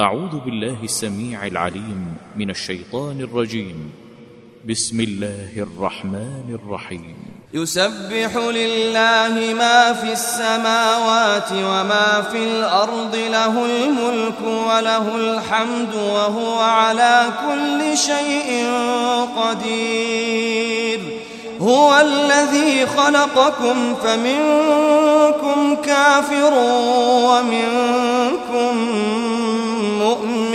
أعوذ بالله السميع العليم من الشيطان الرجيم. بسم الله الرحمن الرحيم. يسبح لله ما في السماوات وما في الأرض له الملك وله الحمد وهو على كل شيء قدير. هو الذي خلقكم فمنكم كافر ومنكم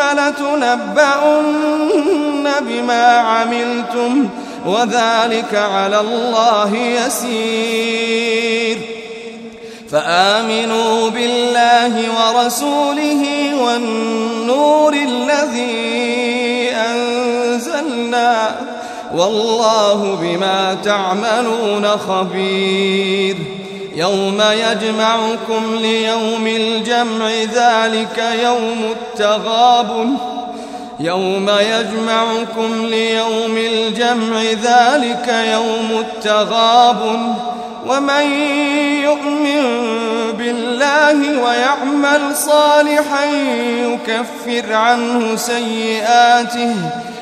لتنبؤن بما عملتم وذلك على الله يسير. فآمنوا بالله ورسوله والنور الذي أنزلنا والله بما تعملون خبير. يوم يجمعكم ليوم الجمع ذلك يوم التغابن. يوم يجمعكم ليوم الجمع ذلك يوم التغابن. ومن يؤمن بالله ويعمل صالحا يكفر عنه سيئاته.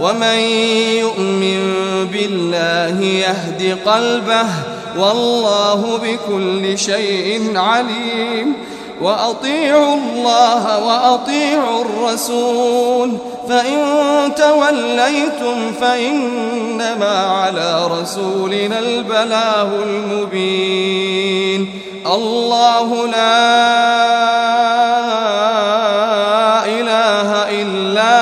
ومن يؤمن بالله يهد قلبه والله بكل شيء عليم وأطيعوا الله وأطيعوا الرسول فإن توليتم فإنما على رسولنا البلاغ المبين الله لا إله إلا